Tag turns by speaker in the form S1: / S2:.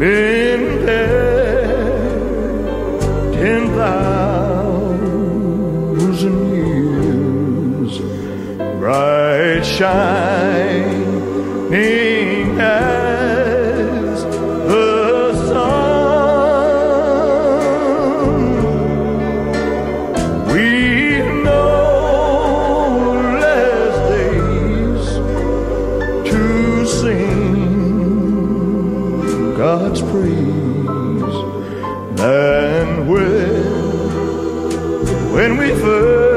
S1: been there ten thousand years, bright shining as the sun. We know less days to sing God's praise. Than when when we first